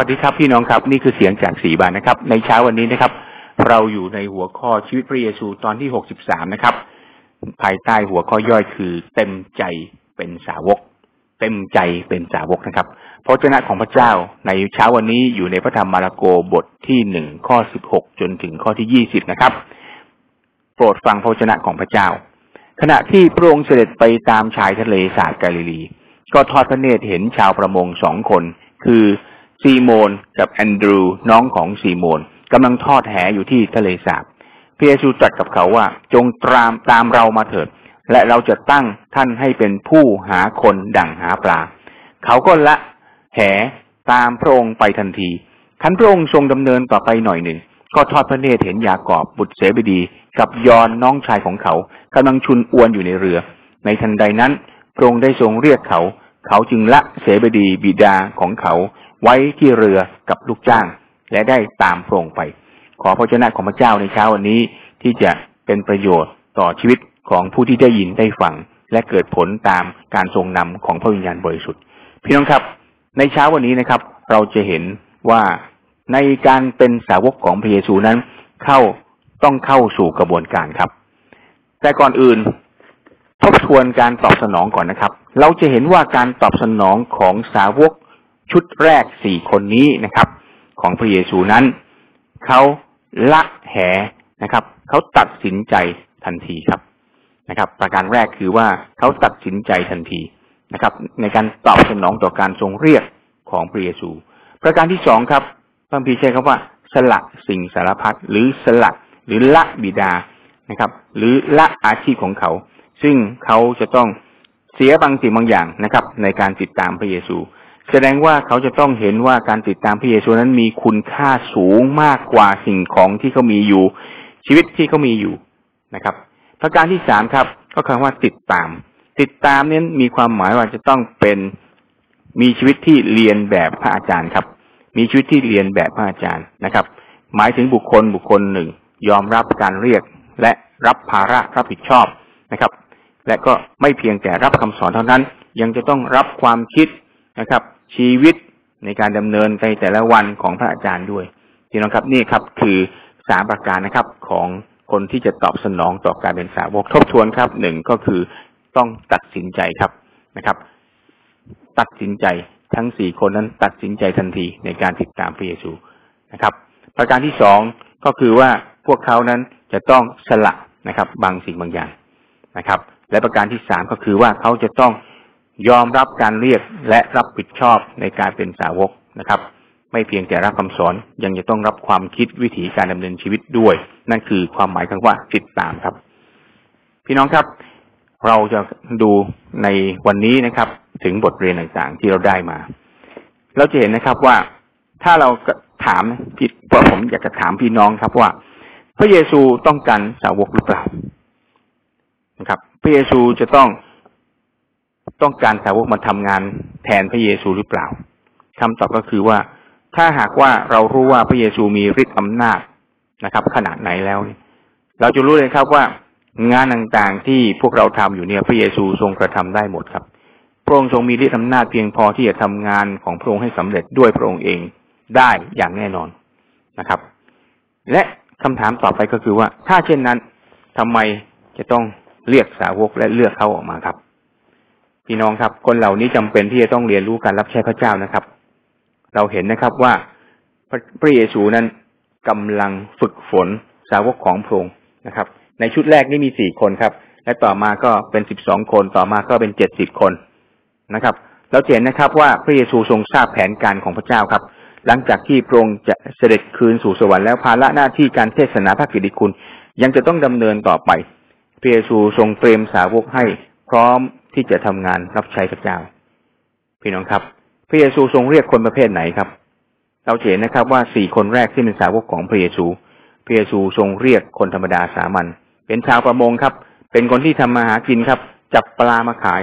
วัสดีครับพี่น้องครับนี่คือเสียงจากสีบานนะครับ ในเช้าวันนี้นะครับ เราอยู่ในหัวข้อชีวิตพระเยซูตอนที่หกสิบสามนะครับ ภายใต้หัวข้อย่อยคือเต็มใจเป็นสาวก เต็มใจเป็นสาวกนะครับพระเจ้าของพระเจ้าในเช้าวันนี้อยู่ในพระธรรมมาระโกบทที่หนึ่งข้อสิบหกจนถึงข้อที่ยี่สิบนะครับ โปรดฟังพระเจ้าของพระเจ้า ขณะที่พระองค์เสด็จไปตามชายทะเลสาบกาลิลี ก็ทอดพระเนตรเห็นชาวประมงสองคน คือ ซีโมนกับแอนดรูน้องของซีโมนกำลังทอดแหอยู่ที่ทะเลสาบพระเยซูตรัสกับเขาว่าจงตามตามเรามาเถิด และเราจะตั้งท่านให้เป็นผู้หาคนดั่งหาปลา เขาก็ละแหตามพระองค์ไปทันทีขันพระองค์ทรงดำเนินต่อไปหน่อยหนึ่ง ก็ทอดพระเนตรเห็นยากอบบุตรเสบดี กับยอนน้องชายของเขากำลังชุนอวนอยู่ในเรือ ในทันใดนั้น พระองค์ได้ทรงเรียกเขา เขาจึงละเสบดีบิดาของเขา ไว้ที่เรือกับลูกจ้าง และได้ตามพระองค์ไป ขอพระเจ้าของพระเจ้าในเช้าวันนี้ที่จะเป็นประโยชน์ต่อชีวิตของผู้ที่ได้ยินได้ฟัง และเกิดผลตามการทรงนำของพระวิญญาณบริสุทธิ์ พี่น้องครับ ในเช้าวันนี้นะครับ เราจะเห็นว่าในการเป็นสาวกของพระเยซูนั้น เข้าต้องเข้าสู่กระบวนการครับ แต่ก่อนอื่นทบทวนการตอบสนองก่อนนะครับ เราจะเห็นว่าการตอบสนองของสาวก ชุดแรกสี่คนนี้นะครับ ของพระเยซูนั้นเขาละแหนะครับเขาตัดสินใจทันทีครับนะครับ ประการแรกคือว่าเขาตัดสินใจทันทีนะครับ ในการตอบสนองต่อการทรงเรียกของพระเยซู ประการที่สองครับพระพีใช้คำว่า สละสิ่งสารพัดหรือสละหรือละบิดานะครับ หรือละอาชีพของเขา ซึ่งเขาจะต้องเสียบางสิ่งบางอย่างนะครับ ในการติดตามพระเยซู แสดงว่าเขาจะต้องเห็นว่าการติดตามพระเยซูนั้นมีคุณค่าสูงมากกว่าสิ่งของที่เขามีอยู่ ชีวิตที่เขามีอยู่นะครับประการที่สามครับ ก็คำว่าติดตาม ติดตามนี้มีความหมายว่าจะต้องเป็นมีชีวิตที่เรียนแบบพระอาจารย์ครับ มีชีวิตที่เรียนแบบพระอาจารย์นะครับ หมายถึงบุคคลบุคคลหนึ่ง ยอมรับการเรียกและรับภาระรับผิดชอบนะครับ และก็ไม่เพียงแต่รับคำสอนเท่านั้น ยังจะต้องรับความคิดนะครับ ชีวิตในการดำเนินในแต่ละวันของพระอาจารย์ด้วยพี่น้องครับนี่ครับคือสามประการนะครับของคนที่จะตอบสนองต่อการเป็นสาวกทบทวนครับหนึ่งก็คือต้องตัดสินใจครับนะครับ ตัดสินใจทั้งสี่คนนั้นตัดสินใจทันทีในการติดตามพระเยซูนะครับ ประการที่สองก็คือว่าพวกเขานั้นจะต้องสละนะครับ บางสิ่งบางอย่างนะครับ และประการที่สามก็คือว่าเขาจะต้อง ยอมรับการเรียกและรับผิดชอบในการเป็นสาวกนะครับ ไม่เพียงแต่รับคำสอนยังจะต้องรับความคิดวิถีการดำเนินชีวิตด้วย นั่นคือความหมายคำว่าติดตามครับ พี่น้องครับ เราจะดูในวันนี้นะครับ ถึงบทเรียนต่างๆ ที่เราได้มา เราจะเห็นนะครับว่าถ้าเราถามพี่พราะผมอยากจะถามพี่น้องครับว่า พระเยซูต้องการสาวกหรือเปล่านะครับ พระเยซูจะต้อง ต้องการสาวกมาทำงานแทนพระเยซูหรือเปล่าคำตอบก็คือว่า ถ้าหากว่าเรารู้ว่าพระเยซูมีฤทธิ์อำนาจนะครับ ขนาดไหนแล้ว เราจะรู้เลยครับว่างานต่างๆที่พวกเราทำอยู่เนี่ยพระเยซูทรงกระทำได้หมดครับ พระองค์ทรงมีฤทธิ์อำนาจเพียงพอที่จะทำงานของพระองค์ให้สำเร็จด้วยพระองค์เองได้อย่างแน่นอนนะครับ และคำถามต่อไปก็คือว่า ถ้าเช่นนั้นทำไมจะต้องเรียกสาวกและเลือกเขาออกมาครับ พี่น้องครับ คนเหล่านี้จำเป็นที่จะต้องเรียนรู้การรับใช้พระเจ้านะครับ เราเห็นนะครับว่าพระเยซูนั้นกำลังฝึกฝนสาวกของพระองค์นะครับ ในชุดแรกนี่มีสี่คนครับ และต่อมาก็เป็นสิบสองคนต่อมาก็เป็นเจ็ดสิบคนนะครับ เราเห็นนะครับว่าพระเยซูทรงทราบแผนการของพระเจ้าครับ หลังจากที่พระองค์จะเสด็จคืนสู่สวรรค์แล้วภาระหน้าที่การเทศนาพระกิตติคุณ ยังจะต้องดำเนินต่อไปพระเยซูทรงเตรียมสาวกให้พร้อม ที่จะทำงานรับใช้พระเจ้า พี่น้องครับ พระเยซูทรงเรียกคนประเภทไหนครับ เราเห็นนะครับว่าสี่คนแรกที่เป็นสาวกของพระเยซู พระเยซูทรงเรียกคนธรรมดาสามัญเป็นชาวประมงครับ เป็นคนที่ทำมาหากินครับ จับปลามาขาย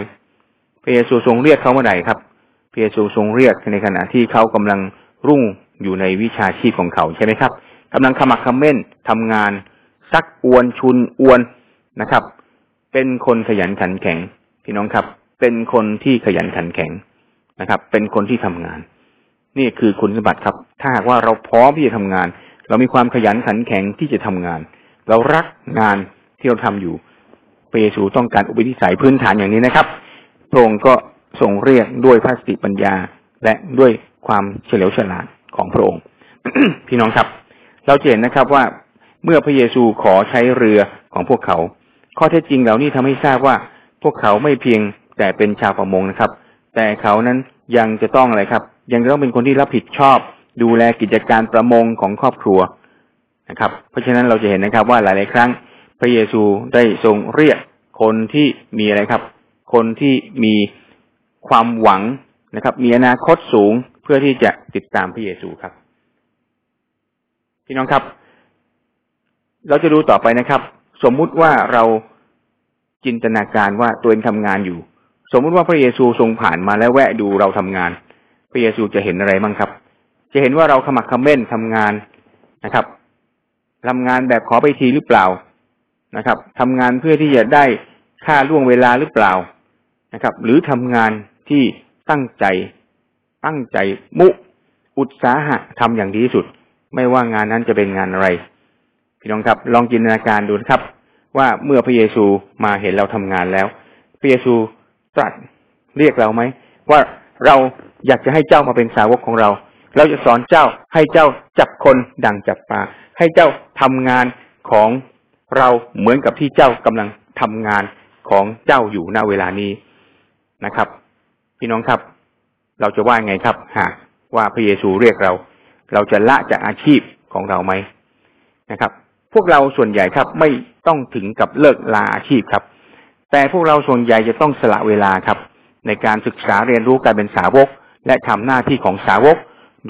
พระเยซูทรงเรียกเขาเมื่อไหร่ครับ พระเยซูทรงเรียกในขณะที่เขากำลังรุ่งอยู่ในวิชาชีพของเขาใช่ไหมครับกำลังขมักขม้นทำงานซักอวนชุนอวนนะครับ เป็นคนขยันขันแข็ง พี่น้องครับ เป็นคนที่ขยันขันแข็งนะครับ เป็นคนที่ทำงาน นี่คือคุณสมบัติครับ ถ้าหากว่าเราพร้อมที่จะทำงาน เรามีความขยันขันแข็งที่จะทำงาน เรารักงานที่เราทำอยู่พระเยซูต้องการอุปนิสัยพื้นฐานอย่างนี้นะครับพระองค์ก็ทรงเรียกด้วยพระสติปัญญา และด้วยความเฉลียวฉลาดของพระองค์ พี่น้องครับ เราเห็นนะครับว่าเมื่อพระเยซูขอใช้เรือของพวกเขา ข้อเท็จจริงเหล่านี้ทำให้ทราบว่า วกเขาไม่เพียงแต่เป็นชาวประมงนะครับ แต่เขานั้นยังจะต้องอะไรครับ ยังจะต้องเป็นคนที่รับผิดชอบ ดูแลกิจการประมงของครอบครัวนะครับ เพราะฉะนั้นเราจะเห็นนะครับว่าหลาย ๆ ครั้งพระเยซูได้ทรงเรียกคนที่มีอะไรครับ คนที่มีความหวังนะครับ มีอนาคตสูงเพื่อที่จะติดตามพระเยซูครับ พี่น้องครับ เราจะดูต่อไปนะครับ สมมุติว่าเรา จินตนาการว่าตัวเองทำงานอยู่ สมมุติว่าพระเยซูทรงผ่านมาและแวะดูเราทำงาน พระเยซูจะเห็นอะไรบ้างครับ จะเห็นว่าเราขมักขม้นทำงานนะครับทำงานแบบขอไปทีหรือเปล่านะครับทำงานเพื่อที่จะได้ค่าล่วงเวลาหรือเปล่านะครับ หรือทำงานที่ตั้งใจ ตั้งใจมุอุตสาหะทำอย่างดีที่สุด ไม่ว่างานนั้นจะเป็นงานอะไร พี่น้องครับ ลองจินตนาการดูนะครับ ว่าเมื่อพระเยซูมาเห็นเราทำงานแล้ว พระเยซูตรัสเรียกเราไหมว่าเราอยากจะให้เจ้ามาเป็นสาวกของเรา เราจะสอนเจ้าให้เจ้าจับคนดังจับปลาให้เจ้าทำงานของเราเหมือนกับที่เจ้ากำลังทำงานของเจ้าอยู่ณเวลานี้นะครับ พี่น้องครับ เราจะว่าไงครับหากว่าพระเยซูเรียกเรา เราจะละจากอาชีพของเราไหมนะครับ พวกเราส่วนใหญ่ครับไม่ต้องถึงกับเลิกลาอาชีพครับ แต่พวกเราส่วนใหญ่จะต้องสละเวลาครับ ในการศึกษาเรียนรู้การเป็นสาวก และทำหน้าที่ของสาวก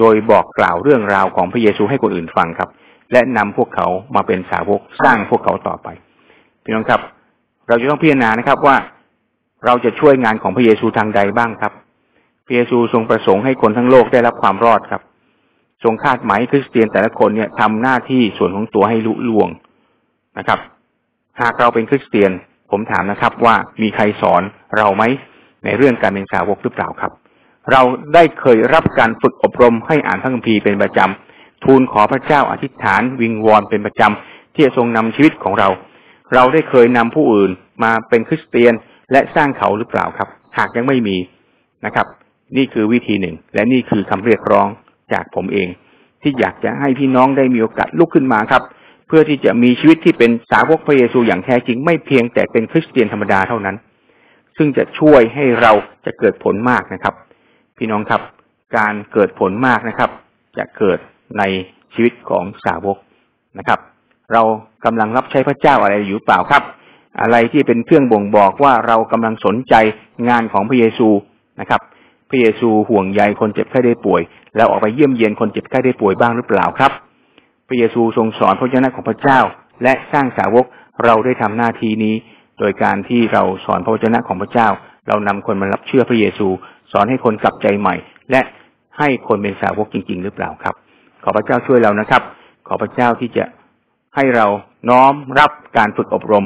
โดยบอกกล่าวเรื่องราวของพระเยซูให้คนอื่นฟังครับ และนำพวกเขามาเป็นสาวกสร้างพวกเขาต่อไปพี่น้องครับ เราจะต้องพิจารณานะครับว่าเราจะช่วยงานของพระเยซูทางใดบ้างครับ พระเยซูทรงประสงค์ให้คนทั้งโลกได้รับความรอดครับ ทรงคาดหมายคริสเตียนแต่ละคนเนี่ยทำหน้าที่ส่วนของตัวให้ลุล่วงนะครับ หากเราเป็นคริสเตียน ผมถามนะครับ ว่ามีใครสอนเราไหมในเรื่องการเป็นสาวกหรือเปล่าครับ เราได้เคยรับการฝึกอบรมให้อ่านพระคัมภีร์เป็นประจำทูลขอพระเจ้าอธิษฐาน วิงวอนเป็นประจำที่จะทรงนำชีวิตของเรา เราได้เคยนำผู้อื่นมาเป็นคริสเตียนและสร้างเขาหรือเปล่าครับ หากยังไม่มีนะครับ นี่คือวิธีหนึ่ง และนี่คือคำเรียกร้อง จากผมเอง ที่อยากจะให้พี่น้องได้มีโอกาสลุกขึ้นมาครับ เพื่อที่จะมีชีวิตที่เป็นสาวกพระเยซูอย่างแท้จริงไม่เพียงแต่เป็นคริสเตียนธรรมดาเท่านั้น ซึ่งจะช่วยให้เราจะเกิดผลมากนะครับ พี่น้องครับ การเกิดผลมากนะครับ จะเกิดในชีวิตของสาวกนะครับ เรากำลังรับใช้พระเจ้าอะไรอยู่เปล่าครับ อะไรที่เป็นเครื่องบ่งบอกว่าเรากำลังสนใจงานของพระเยซูนะครับ พระเยซูห่วงใยคนเจ็บไข้ได้ป่วย แล้วออกไปเยี่ยมเยียนคนเจ็บไข้ได้ป่วยบ้างหรือเปล่าครับ พระเยซูทรงสอนพระเจ้าของพระเจ้า และสร้างสาวกเราได้ทำหน้าที่นี้ โดยการที่เราสอนพระเจ้าของพระเจ้า เรานำคนมารับเชื่อพระเยซู สอนให้คนกลับใจใหม่ และให้คนเป็นสาวกจริง ๆ หรือเปล่าครับ ขอพระเจ้าช่วยเรานะครับ ขอพระเจ้าที่จะให้เราน้อมรับการฝึกอบรม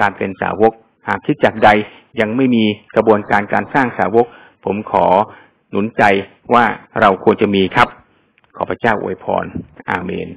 การเป็นสาวก หากคิดจากใดยังไม่มีกระบวนการการสร้างสาวก ผมขอหนุนใจว่าเราควรจะมีครับ ขอพระเจ้าอวยพร อาเมน